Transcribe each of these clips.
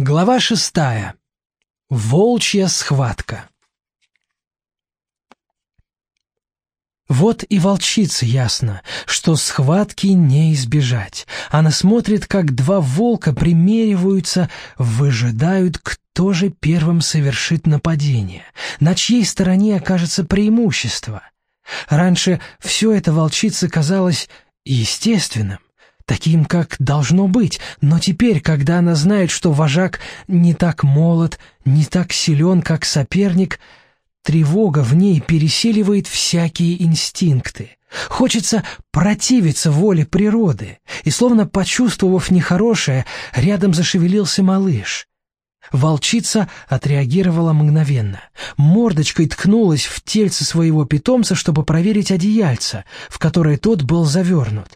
Глава шестая. Волчья схватка. Вот и волчице ясно, что схватки не избежать. Она смотрит, как два волка примериваются, выжидают, кто же первым совершит нападение, на чьей стороне окажется преимущество. Раньше все это волчице казалось естественным таким, как должно быть, но теперь, когда она знает, что вожак не так молод, не так силен, как соперник, тревога в ней переселивает всякие инстинкты. Хочется противиться воле природы, и, словно почувствовав нехорошее, рядом зашевелился малыш. Волчица отреагировала мгновенно. Мордочкой ткнулась в тельце своего питомца, чтобы проверить одеяльце, в которое тот был завернут.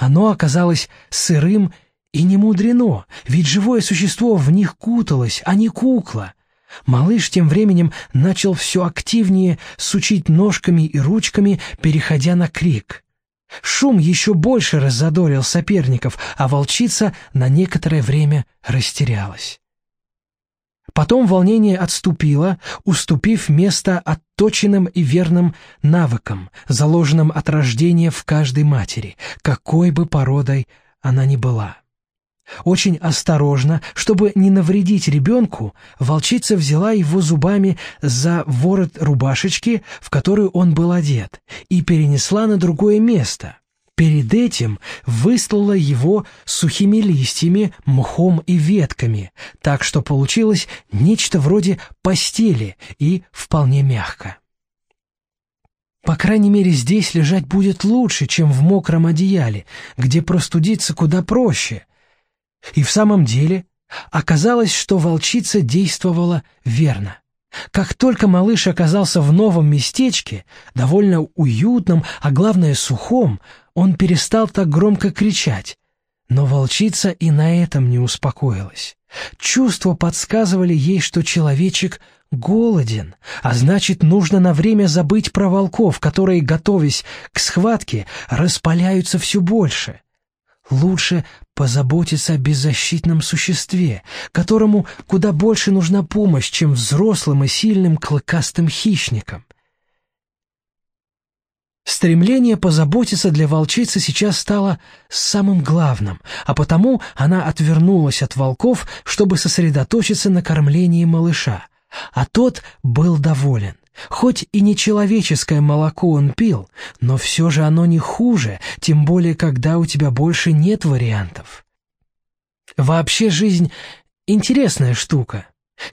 Оно оказалось сырым и не мудрено, ведь живое существо в них куталось, а не кукла. Малыш тем временем начал все активнее сучить ножками и ручками, переходя на крик. Шум еще больше раззадорил соперников, а волчица на некоторое время растерялась. Потом волнение отступило, уступив место отточенным и верным навыкам, заложенным от рождения в каждой матери, какой бы породой она ни была. Очень осторожно, чтобы не навредить ребенку, волчица взяла его зубами за ворот рубашечки, в которую он был одет, и перенесла на другое место, Перед этим выслала его сухими листьями, мхом и ветками, так что получилось нечто вроде постели и вполне мягко. По крайней мере, здесь лежать будет лучше, чем в мокром одеяле, где простудиться куда проще. И в самом деле оказалось, что волчица действовала верно. Как только малыш оказался в новом местечке, довольно уютном, а главное сухом, он перестал так громко кричать. Но волчица и на этом не успокоилась. Чувства подсказывали ей, что человечек голоден, а значит, нужно на время забыть про волков, которые, готовясь к схватке, распаляются все больше. Лучше позаботиться о беззащитном существе, которому куда больше нужна помощь, чем взрослым и сильным клыкастым хищникам. Стремление позаботиться для волчицы сейчас стало самым главным, а потому она отвернулась от волков, чтобы сосредоточиться на кормлении малыша. А тот был доволен. Хоть и не человеческое молоко он пил, но все же оно не хуже, тем более, когда у тебя больше нет вариантов. Вообще жизнь — интересная штука.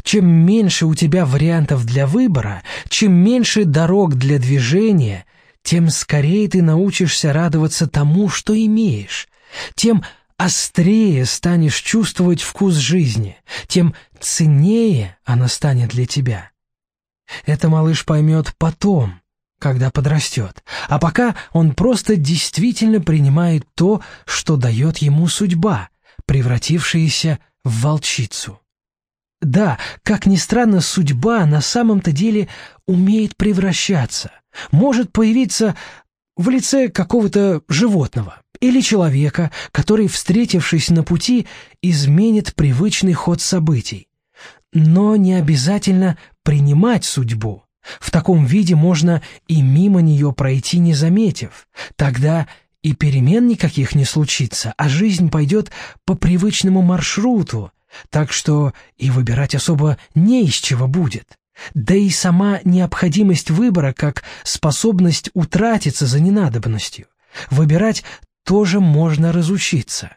Чем меньше у тебя вариантов для выбора, чем меньше дорог для движения — тем скорее ты научишься радоваться тому, что имеешь, тем острее станешь чувствовать вкус жизни, тем ценнее она станет для тебя. Это малыш поймет потом, когда подрастет, а пока он просто действительно принимает то, что дает ему судьба, превратившаяся в волчицу. Да, как ни странно, судьба на самом-то деле умеет превращаться — может появиться в лице какого-то животного или человека, который, встретившись на пути, изменит привычный ход событий. Но не обязательно принимать судьбу. В таком виде можно и мимо нее пройти, не заметив. Тогда и перемен никаких не случится, а жизнь пойдет по привычному маршруту, так что и выбирать особо не из чего будет. Да и сама необходимость выбора как способность утратиться за ненадобностью. Выбирать тоже можно разучиться.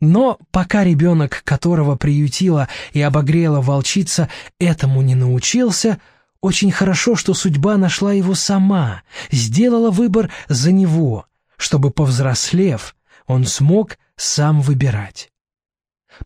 Но пока ребенок, которого приютила и обогрела волчица, этому не научился, очень хорошо, что судьба нашла его сама, сделала выбор за него, чтобы, повзрослев, он смог сам выбирать.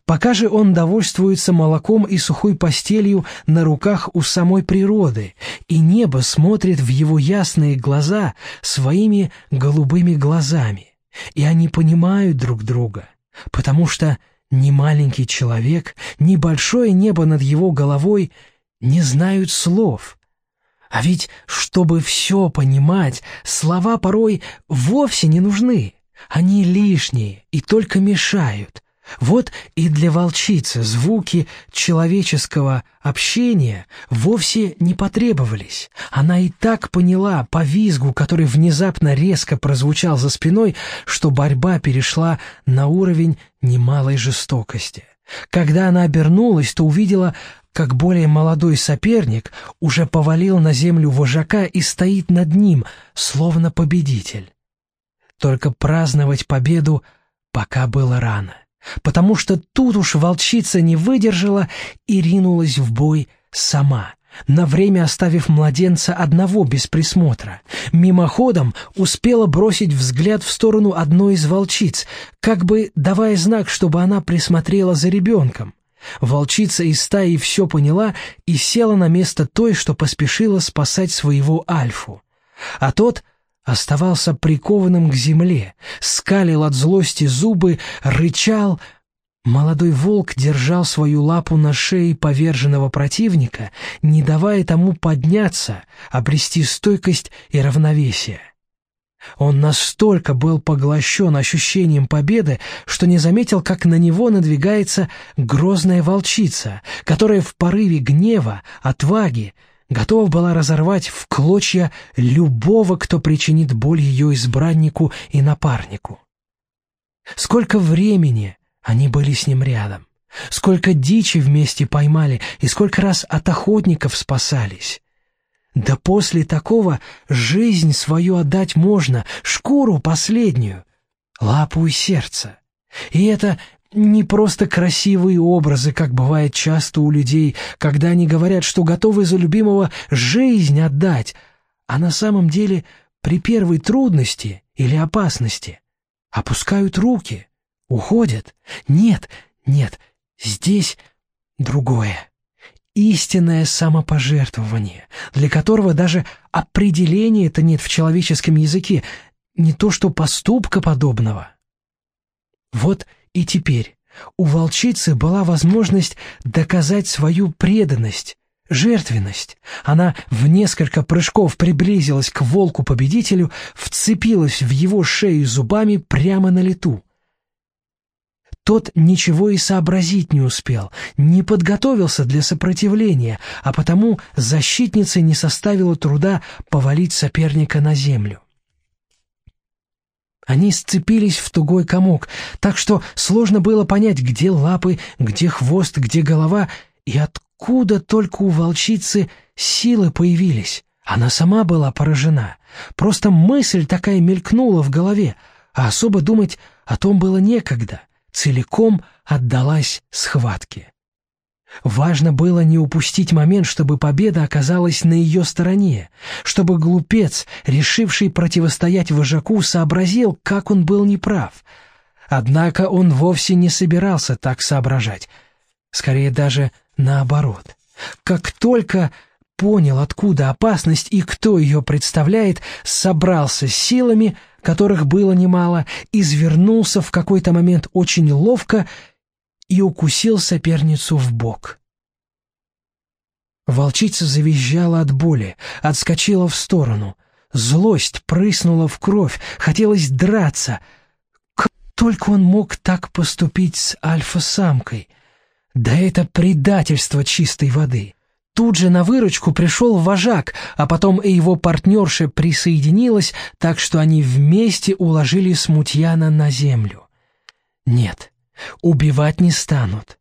Пока же он довольствуется молоком и сухой постелью на руках у самой природы, и небо смотрит в его ясные глаза своими голубыми глазами, и они понимают друг друга, потому что ни маленький человек, ни большое небо над его головой не знают слов. А ведь, чтобы все понимать, слова порой вовсе не нужны. Они лишние и только мешают, Вот и для волчицы звуки человеческого общения вовсе не потребовались. Она и так поняла по визгу, который внезапно резко прозвучал за спиной, что борьба перешла на уровень немалой жестокости. Когда она обернулась, то увидела, как более молодой соперник уже повалил на землю вожака и стоит над ним, словно победитель. Только праздновать победу пока было рано потому что тут уж волчица не выдержала и ринулась в бой сама, на время оставив младенца одного без присмотра. Мимоходом успела бросить взгляд в сторону одной из волчиц, как бы давая знак, чтобы она присмотрела за ребенком. Волчица из стаи все поняла и села на место той, что поспешила спасать своего Альфу. А тот оставался прикованным к земле, скалил от злости зубы, рычал. Молодой волк держал свою лапу на шее поверженного противника, не давая тому подняться, обрести стойкость и равновесие. Он настолько был поглощен ощущением победы, что не заметил, как на него надвигается грозная волчица, которая в порыве гнева, отваги, готова была разорвать в клочья любого, кто причинит боль ее избраннику и напарнику. Сколько времени они были с ним рядом, сколько дичи вместе поймали и сколько раз от охотников спасались. Да после такого жизнь свою отдать можно, шкуру последнюю, лапу и сердце. И это не просто красивые образы, как бывает часто у людей, когда они говорят, что готовы за любимого жизнь отдать, а на самом деле при первой трудности или опасности опускают руки, уходят. Нет, нет, здесь другое. Истинное самопожертвование, для которого даже определения-то нет в человеческом языке, не то что поступка подобного. Вот и теперь у волчицы была возможность доказать свою преданность, жертвенность. Она в несколько прыжков приблизилась к волку-победителю, вцепилась в его шею зубами прямо на лету. Тот ничего и сообразить не успел, не подготовился для сопротивления, а потому защитнице не составило труда повалить соперника на землю. Они сцепились в тугой комок, так что сложно было понять, где лапы, где хвост, где голова, и откуда только у волчицы силы появились. Она сама была поражена. Просто мысль такая мелькнула в голове, а особо думать о том было некогда. Целиком отдалась схватке. Важно было не упустить момент, чтобы победа оказалась на ее стороне, чтобы глупец, решивший противостоять вожаку, сообразил, как он был неправ. Однако он вовсе не собирался так соображать, скорее даже наоборот. Как только понял, откуда опасность и кто ее представляет, собрался с силами, которых было немало, извернулся в какой-то момент очень ловко и укусил соперницу в бок. Волчица завизжала от боли, отскочила в сторону. Злость прыснула в кровь, хотелось драться. Как только он мог так поступить с альфа-самкой? Да это предательство чистой воды. Тут же на выручку пришел вожак, а потом и его партнерша присоединилась, так что они вместе уложили смутьяна на землю. Нет, Убивать не станут.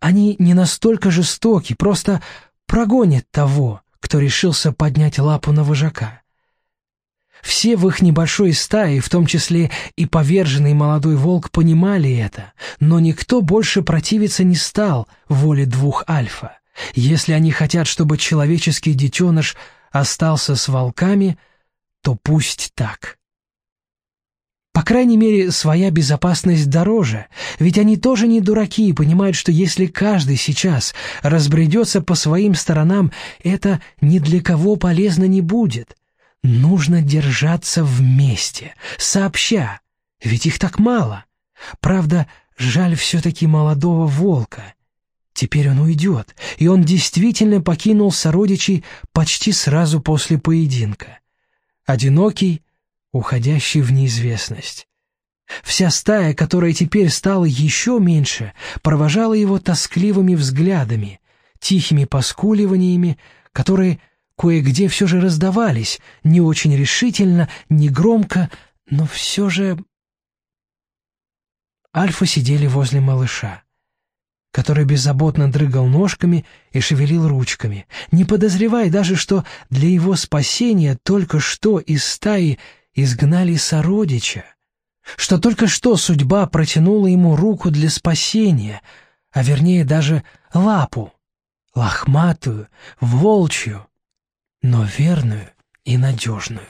Они не настолько жестоки, просто прогонят того, кто решился поднять лапу на вожака. Все в их небольшой стае, в том числе и поверженный молодой волк, понимали это, но никто больше противиться не стал воле двух альфа. Если они хотят, чтобы человеческий детеныш остался с волками, то пусть так. По крайней мере, своя безопасность дороже, ведь они тоже не дураки и понимают, что если каждый сейчас разбредется по своим сторонам, это ни для кого полезно не будет. Нужно держаться вместе, сообща, ведь их так мало. Правда, жаль все-таки молодого волка. Теперь он уйдет, и он действительно покинул сородичей почти сразу после поединка. Одинокий, уходящий в неизвестность. Вся стая, которая теперь стала еще меньше, провожала его тоскливыми взглядами, тихими поскуливаниями, которые кое-где все же раздавались, не очень решительно, не громко, но все же... Альфа сидели возле малыша, который беззаботно дрыгал ножками и шевелил ручками, не подозревая даже, что для его спасения только что из стаи изгнали сородича, что только что судьба протянула ему руку для спасения, а вернее даже лапу, лохматую, волчью, но верную и надежную.